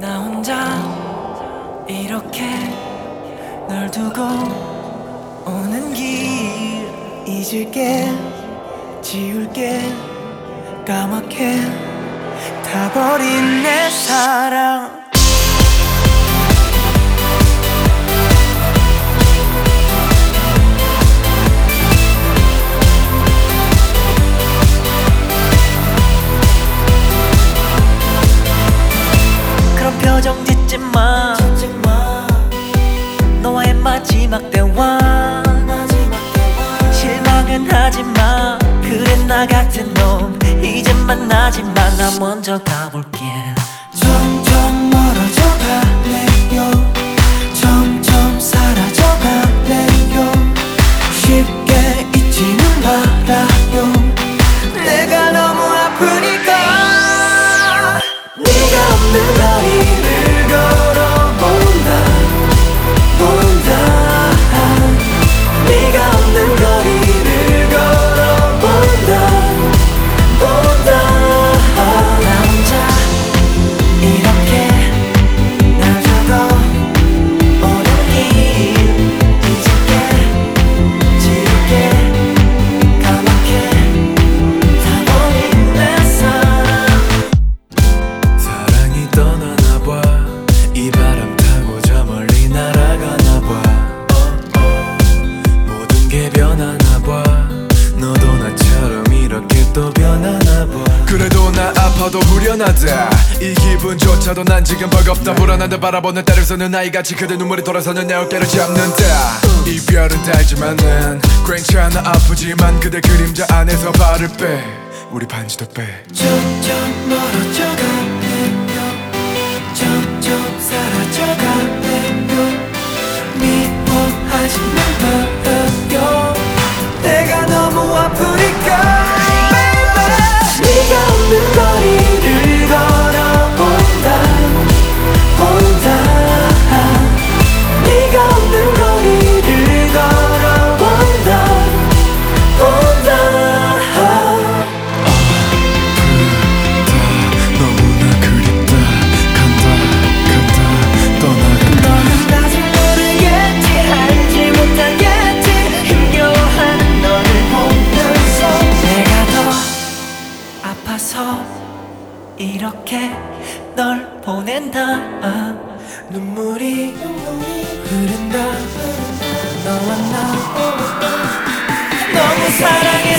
나 혼자 이렇게 널 두고 오는 길 잊을게 지울게 까맣게 타버린 내 사랑 마지막 대화. 실망은 하지 마. 그래 나 같은 놈. 이제 만나지 마. 나 먼저 가볼게. 점점 멀어져 갈래요 점점 사라져 갈래요 쉽게 잊지는 말아요. 내가 너무 아프니까 게 변하나 봐. 너도 나처럼 이렇게 또 변하나 봐. 그래도 나 아파도 후련하다 이 기분조차도 난 지금 버겁다. 불안한데 바라보는 딸을 서는 아이같이 그대 눈물이 돌아서는 내 어깨를 잡는다. 이별은 달지만은 괜찮아 아프지만 그대 그림자 안에서 발을 빼. 우리 반지도 빼. 점점 멀어져 가 이렇게 널 보낸다. 눈물이 흐른다. 너와 나. 너무 사랑했